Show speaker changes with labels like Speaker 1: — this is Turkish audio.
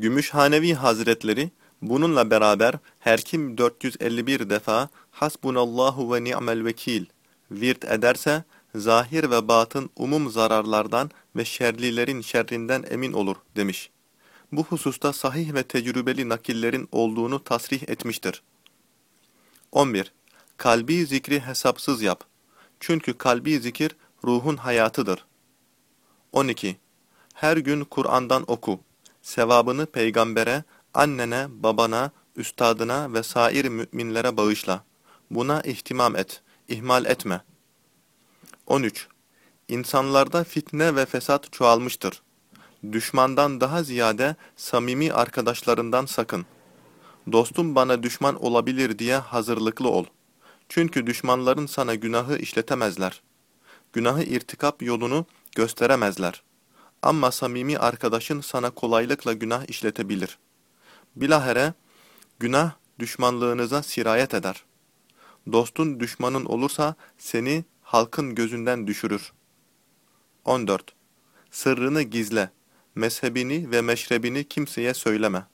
Speaker 1: Gümüşhanevi Hazretleri bununla beraber her kim 451 defa Hasbunallahu ve ni'mel vekil virt ederse zahir ve batın umum zararlardan ve şerlilerin şerrinden emin olur demiş. Bu hususta sahih ve tecrübeli nakillerin olduğunu tasrih etmiştir. 11. Kalbi zikri hesapsız yap. Çünkü kalbi zikir ruhun hayatıdır. 12. Her gün Kur'an'dan oku. Sevabını peygambere, annene, babana, üstadına ve sair müminlere bağışla. Buna ihtimam et, ihmal etme. 13. İnsanlarda fitne ve fesat çoğalmıştır. Düşmandan daha ziyade samimi arkadaşlarından sakın. Dostum bana düşman olabilir diye hazırlıklı ol. Çünkü düşmanların sana günahı işletemezler. Günahı irtikap yolunu gösteremezler. Ama samimi arkadaşın sana kolaylıkla günah işletebilir. Bilahere, günah düşmanlığınıza sirayet eder. Dostun düşmanın olursa seni halkın gözünden düşürür. 14. Sırrını gizle, mezhebini ve meşrebini kimseye söyleme.